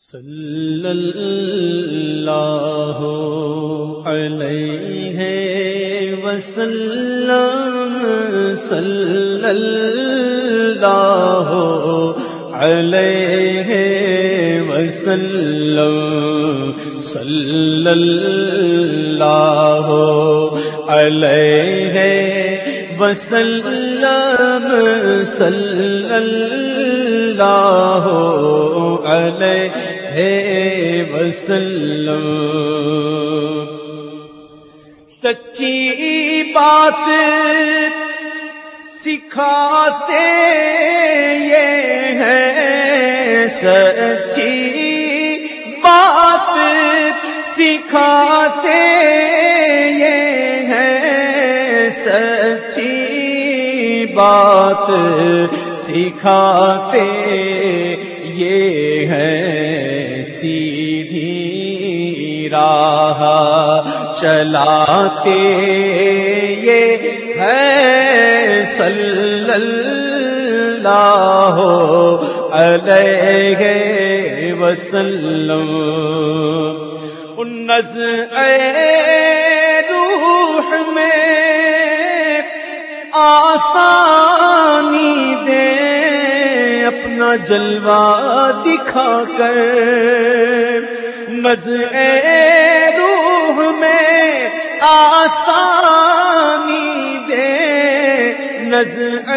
صلی اللہ علیہ وسلم صلی اللہ علیہ وسلم صلی اللہ علیہ وسلم صلی اللہ علیہ وسلم۔ سچی بات سکھاتے یہ ہے سچی بات سکھاتے یہ ہے سچی بات سکھاتے یہ ہے سیدھی راہ چلاتے یہ ہے صلی اللہ علیہ وسلم۔ نز اے روح میں آسانی دے اپنا جلوہ دکھا کر۔ نظر روح میں آسانی دے۔ نظر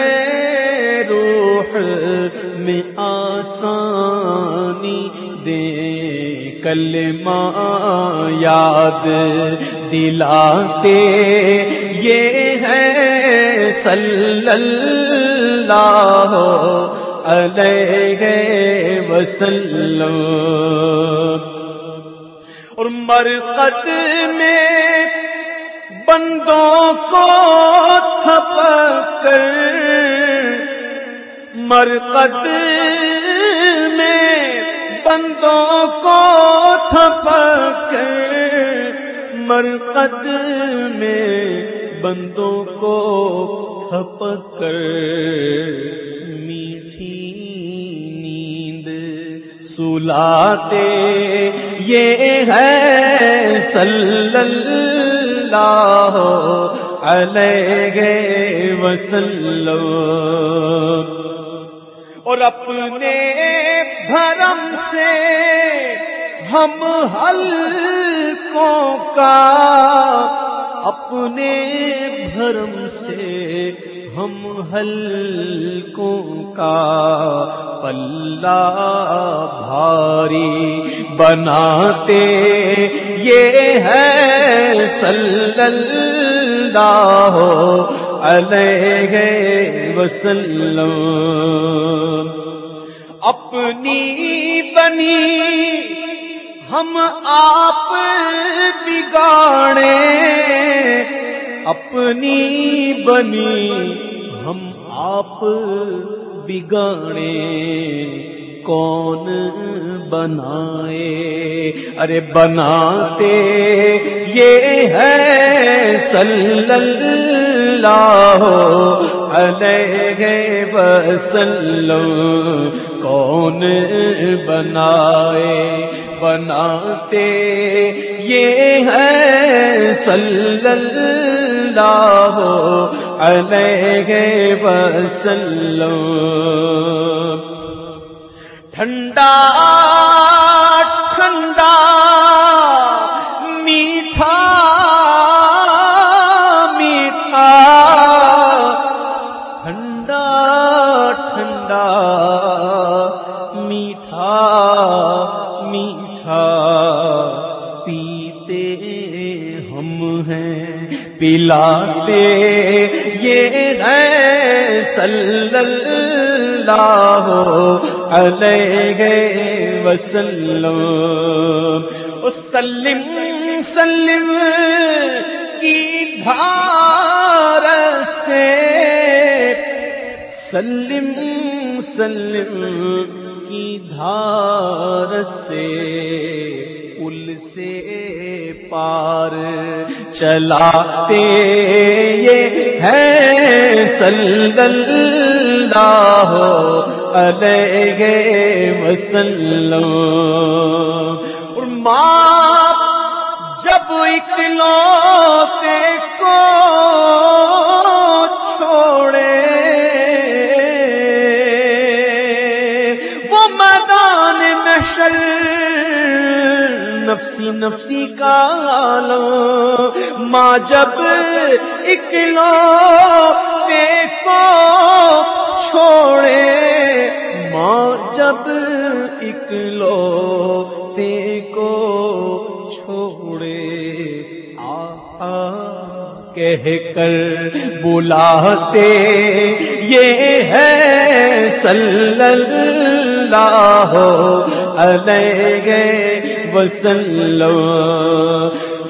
روح میں آسانی دے۔ کلمہ یاد دلاتے۔ یہ ہے صلی اللہ علیہ وسلم۔ اور مرقد میں بندوں کو تھپ کر مرقد میں بندوں کو تھپ کر مرقد میں بندوں کو تھپ کر نیند سلاتے یہ ہے صلی اللہ علیہ وسلم۔ اور اپنے بھرم سے ہم حلقوں کا اپنے بھرم سے ہم حلقوں کا پلہ بھاری بناتے۔ یہ ہے صلی اللہ علیہ وسلم۔ اپنی بنی ہم آپ بگاڑے۔ اپنی بنی ہم آپ بگاڑے کون بنائے؟ ارے بناتے یہ ہے صلی اللہ علیہ وسلم۔ کون بنائے؟ بناتے یہ ہے صلی اللہ علیہ وسلم۔ ٹھنڈا ٹھنڈا، میٹھا میٹھا۔ ٹھنڈا ٹھنڈا، میٹھا میٹھا۔ پیتے ہم ہیں، پلاتے یہ ہے صلی اللہ علیہ وسلم۔ سلم سلم کی دھار سے۔ سلم سلم کی دھار سے۔ پل سے پار چلاتے یہ ہے، صلی اللہ علیہ وسلم۔ ماں جب اکلوتے کو چھوڑے، وہ میدان محشر نفسی نفسی کا عالم۔ ماں جب اکلو کو چھوڑے ماں جب اکلو کو چھوڑے آ کہہ کر بلاتے، یہ ہے صلی اللہ علیہ وسلم۔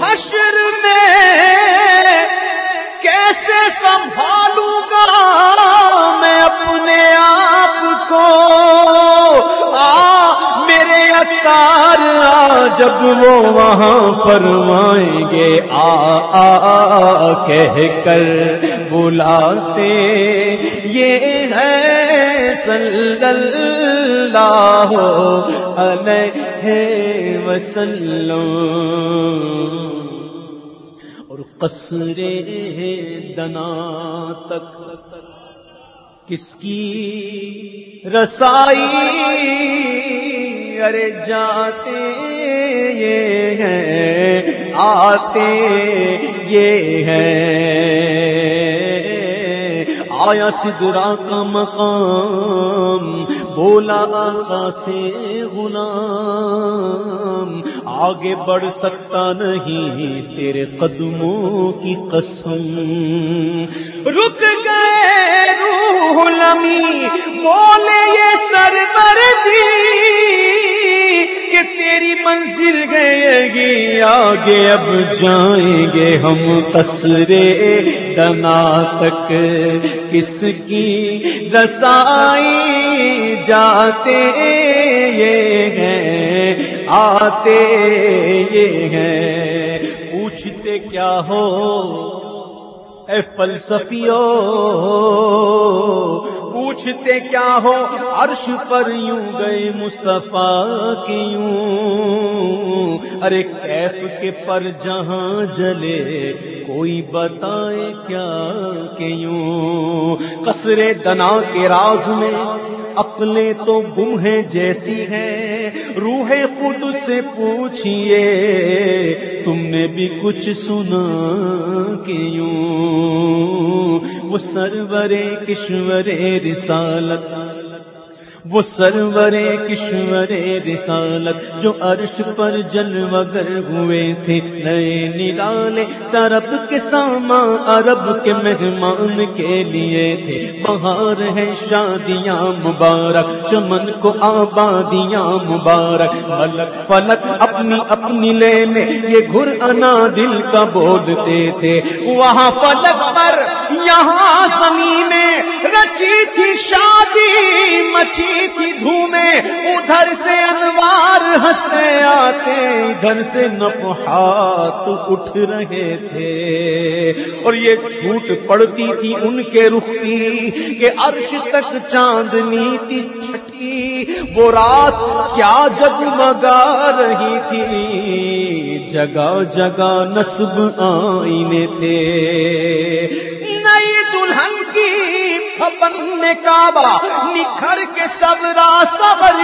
حشر میں کیسے سنبھالوں گا؟ اپنے آپ کو۔ آ، میرے اطال جب وہ وہاں فرمائیں گے آ آ، کہہ کر بلاتے۔ یہ ہے صلی اللہ علیہ وسلم۔ اور قصر دنا تک کس کی رسائی؟ ارے جاتے یہ ہیں، آتے یہ ہیں۔ آیا سدرا کا مقام، بولا آقا سے غلام۔ آگے بڑھ سکتا نہیں تیرے قدموں کی قسم۔ رک روح لمی بولے یہ سرور کہ تیری منزل گئے گی؟ آگے اب جائیں گے ہم کسرے دنا تک۔ کس کی رسائی جاتے یہ ہیں؟ آتے یہ ہیں۔ پوچھتے کیا ہو؟ اے فلسفیو، پوچھتے کیا ہو؟ عرش پر یوں گئے مصطفیٰ کی یوں۔ ارے کیف کے پر جہاں جلے، کوئی بتائے کیا کہ یوں۔ قصر دنا کے راز میں اپنے تو گم ہیں جیسی ہے روح خود سے پوچھئے، تم نے بھی کچھ سنا کیوں؟ وہ سرور کشور رسالت۔ وہ سرور کشور رسالت جو عرش پر جل وگر ہوئے تھے، نئے نرالے ترب کے ساما عرب کے مہمان کے لیے تھے۔ بہار ہے شادیاں مبارک، چمن کو آبادیاں مبارک۔ پلک پلک اپنی اپنی لینے، یہ گھر انا دل کا بولتے تھے۔ وہاں پلک پر یہاں زمین میں رچی تھی شادی مچی تھی دھومے ادھر سے انوار ہنستے آتے، ادھر سے نفحات اٹھ رہے تھے۔ اور یہ چھوٹ پڑتی تھی ان کے رخ کی، کہ عرش تک چاندنی تھی چھٹی۔ وہ رات کیا جگمگا رہی تھی، جگہ جگہ نصب آئینے تھے۔ میں کعبہ نکھر کے صبرا صبر کے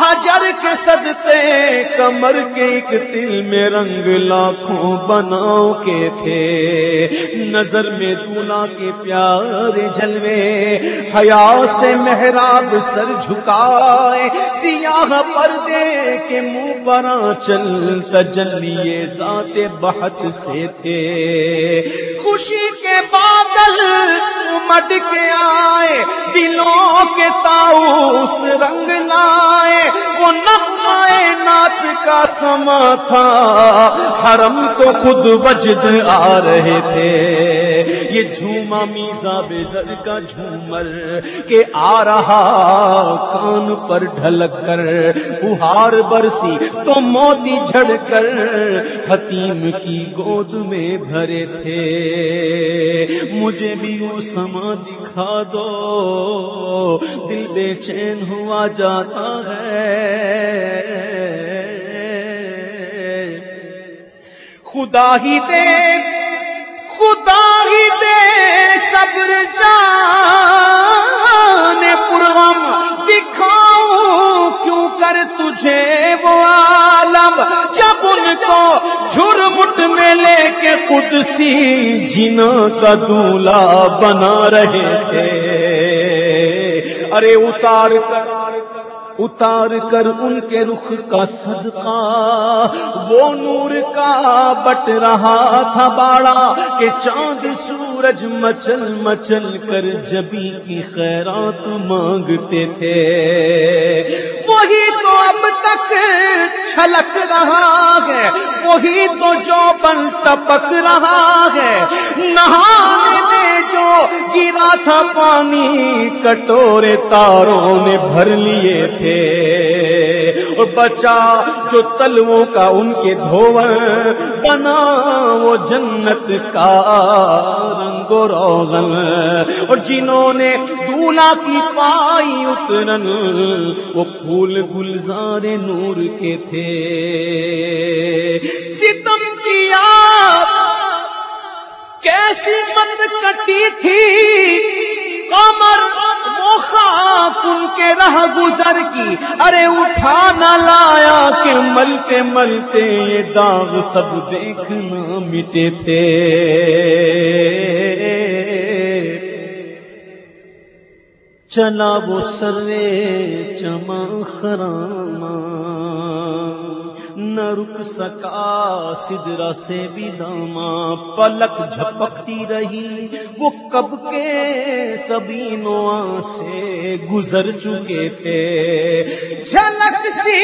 حجر کے صدقے، کمر کے ایک دل میں رنگ لاکھوں بناؤ کے تھے۔ نظر میں دولا کے پیارے جلوے، حیا سے محراب سر جھکائے۔ سیاہ پردے کے منہ پر چل تجلیے ذات بہت سے تھے۔ خوشی کے بادل مٹ کے آئے، دلوں کے تاؤس رنگ آئے وہ نمائے نات کا سما تھا حرم کو خود وجد آ رہے تھے۔ یہ جھوما میزا بزر کا جھومر کے آ رہا کان پر ڈھلک کر، بہار برسی تو موتی جھڑ کر، حتیم کی گود میں بھرے تھے۔ مجھے بھی وہ سما دکھا دو، دل بے چین ہوا جاتا ہے۔ خدا ہی دے صبر جان پرغم دکھاؤں کیوں کر تجھے وہ عالم؟ جب ان کو جھرمٹ میں لے کے قدسی جنا کا دولا بنا رہے تھے۔ ارے اتار کر اتار کر ان کے رخ کا صدقہ۔ وہ نور کا بٹ رہا تھا باڑا کہ چاند سورج مچل مچل کر جبی کی خیرات مانگتے تھے۔ وہی تو اب تک چھلک رہا ہے، وہی تو جو بن ٹپک رہا ہے۔ نہانے میں جو گرا تھا پانی، کٹورے تاروں نے بھر لیے تھے۔ اور بچا جو تلووں کا ان کے دھوور بنا وہ جنت کا رنگ و روغن۔ اور جنہوں نے دولا کی پائی اترن، وہ پھول گلزار نور کے تھے۔ ستم کیا کیسی مت کٹی تھی؟ کمر وہ خاک ان کے رہ گزر کی۔ ارے اٹھا نہ لایا کہ ملتے ملتے یہ داغ سب دیکھنا مٹے تھے۔ چلا وہ سرے چما خراما۔ نہ رک سکا سدرا سے بھی داما پلک جھپکتی رہی۔ وہ کب کے سبھی نوا سے گزر چکے تھے۔ جھلک سی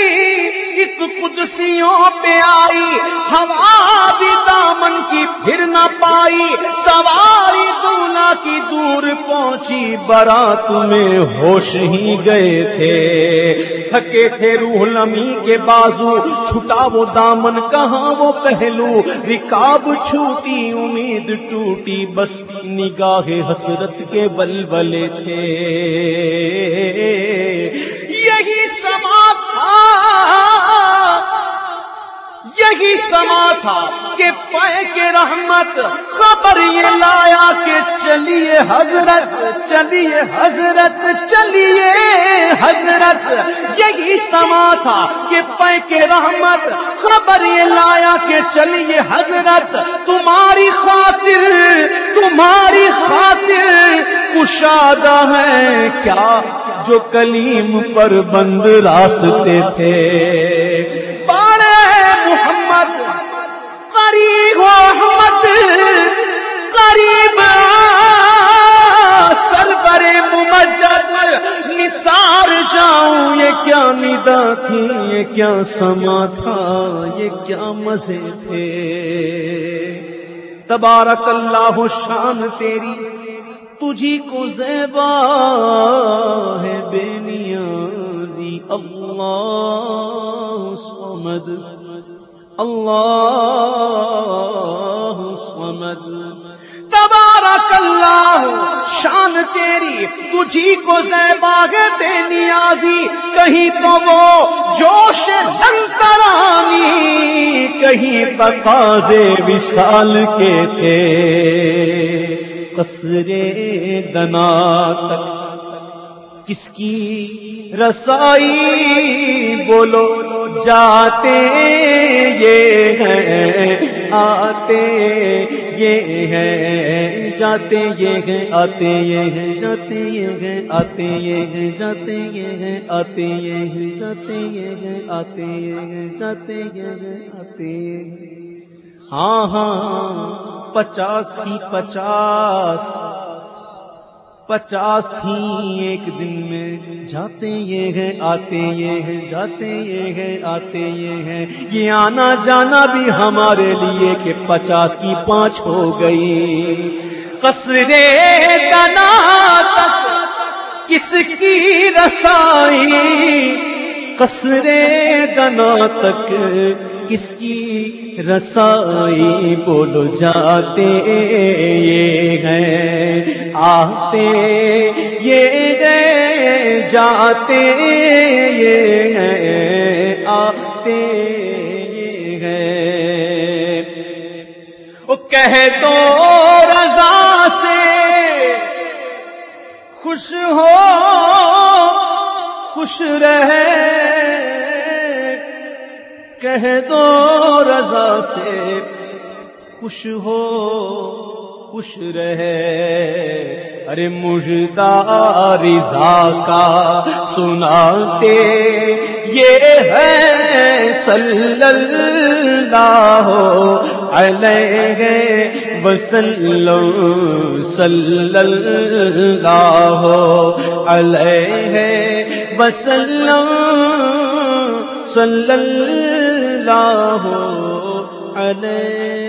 ایک قدسیوں پہ آئی۔ ہوا بھی دامن کی پھر نہ پائی۔ سواری دولا کی دور پہنچی برات میں ہوش ہی گئے تھے۔ تھکے تھے روح لمی کے بازو، چھٹا وہ دامن کہاں، وہ پہلو۔ رکاب چھوٹی، امید ٹوٹی، بس نگاہ حسرت کے بلبلے تھے۔ یہی سما تھا۔ یہی سما تھا کہ پے کے رحمت۔ خبر یہ لایا کہ چلیے حضرت چلیے حضرت چلیے حضرت۔ یہی سما تھا کہ پے کے رحمت خبر یہ لایا کہ چلیے حضرت۔ تمہاری خاطر تمہاری خاطر کشادہ ہے کیا جو کلیم پر بند راستے تھے؟ نثار جاؤں، یہ کیا ندا تھی، یہ کیا سما تھا، یہ کیا مزے تھے۔ تبارک اللہ شان تیری، تجھی کو زیبا ہے بے نیازی۔ اللہ سمد اللہ سمد اللہ، شان تیری، تجھی کو زیبا ہے بے نیازی، کہیں تو وہ جوش سنترانی کہیں تقاضے وصال کے تھے۔ قصرے دنا تک کس کی رسائی بولو، جاتے یہ ہیں، آتے یہ ہیں جاتے یہ ہیں آتے یہ ہیں جاتے یہ ہیں آتے یہ ہیں جاتے یہ ہیں آتے یہ ہیں جاتے یہ ہیں آتے یہ ہیں جاتے یہ ہیں آتے ہاں ہاں پچاس تھی پچاس پچاس تھی ایک دن میں۔ جاتے یہ ہیں، آتے یہ ہیں، جاتے یہ ہیں، آتے یہ ہیں۔ یہ آنا جانا بھی ہمارے لیے کہ پچاس کی پانچ ہو گئی۔ قصرے تنا تک کس کی رسائی؟ قصرے دنا تک کس کی رسائی بولو جاتے یہ ہیں؟ آتے یہ گئے جاتے یہ ہیں، آتے یہ ہیں۔ کہہ دو رضا سے خوش ہو، خوش رہے۔ کہہ دو رضا سے، خوش ہو، خوش رہے۔ ارے مجدہ رضا کا سناتے، یہ ہے صلی اللہ علیہ وسلم۔ صلی اللہ علیہ وسلم۔ صلی اللہ علیہ